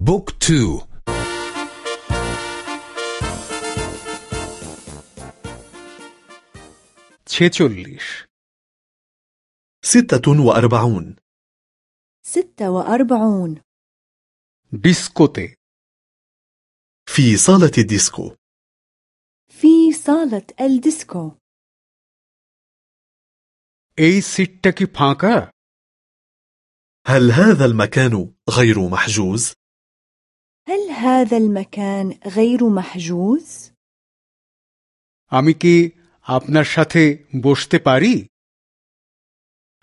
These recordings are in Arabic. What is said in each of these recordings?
book two. ছেচল্লিশ ستة وأربعون. ستة وأربعون. ডিস্কোতে في صالة الديسكو. في صالة الديسكو. এই সীটটা কি ফাঁকা? هل هذا المكان غير محجوز؟ هل هذا المكان غير محجوز؟ আমি কি আপনার সাথে বসতে পারি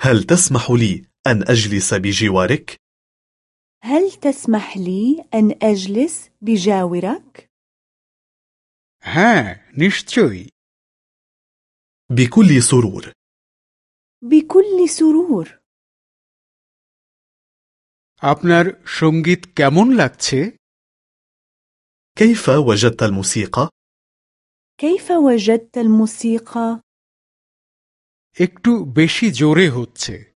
هل تسمح لي أن أجلس بجوارك؟ هل تسمح لي أن أجلس بجاورك؟ হ্যাঁ নিশ্চয়ই بكل سرور بكل سرور আপনার সঙ্গীত কেমন লাগছে كيف وجدت الموسيقى؟ كيف وجدت الموسيقى؟ একটু বেশি জোরে হচ্ছে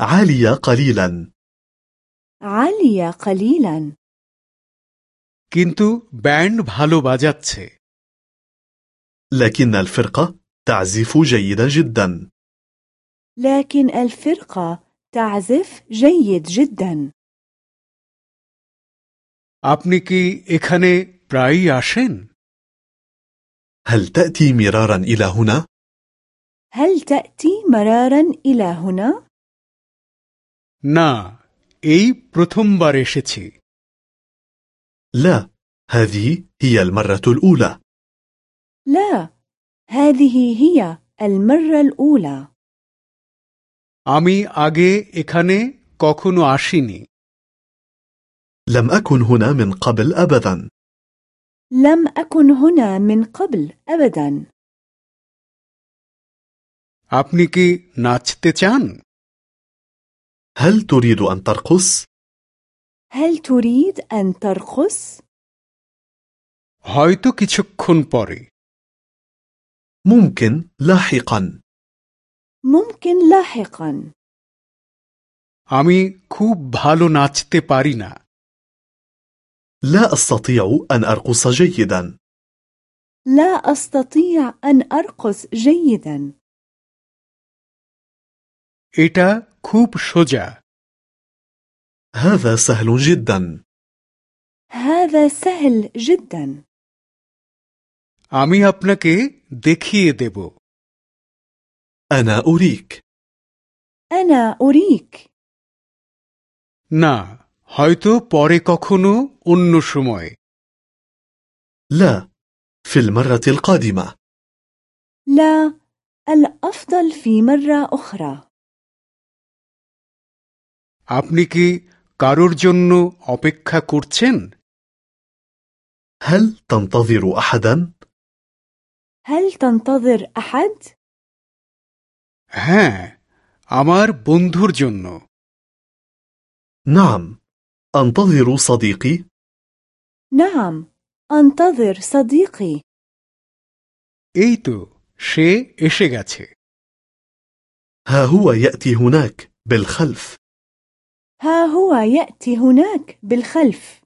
عالية قليلا عالية قليلا কিন্তু ব্যান্ড ভালো বাজাচ্ছে لكن الفرقة تعزف جيدا جدا لكن الفرقة تعزف جيد جدا আপনি কি এখানে প্রায়ই আসেন هل تأتي مرارا إلى هنا؟ هل تأتي مرارا إلى هنا؟ না এই প্রথমবার এসেছি لا هذه هي المرة الأولى لا هذه هي المرة الأولى আমি আগে এখানে কখনো আসিনি لم أكن هنا من قبل أبدا لم أكن هنا من قبل أبدا আপনি কি নাচতে চান هل تريد أن ترقص؟ هل تريد أن ترقص؟ হয়তো কিছুক্ষণ পরে ممكن لاحقا ممكن لاحقا আমি খুব ভালো নাচতে পারি না لا أستطيع أن أرقص جيدا لا أستطيع أن أرقص جيدا এটা খুব সোজা هذا سهل جدا هذا سهل جدا আমি আপনাকে দেখিয়ে দেব أنا أريك أنا أريك না হয়তো পরে কখনো অন্য সময় لا في المرة القادمة لا الأفضل في مرة أخرى আপনি কি কারোর জন্য অপেক্ষা করছেন هل تنتظر أحدا؟ هل تنتظر أحد؟ হ্যাঁ আমার বন্ধুর জন্য نعم أنتظر صديقي نعم أنتظر صديقي এই তো সে এসে গেছে ها هو يأتي هناك بالخلف ها هو يأتي هناك بالخلف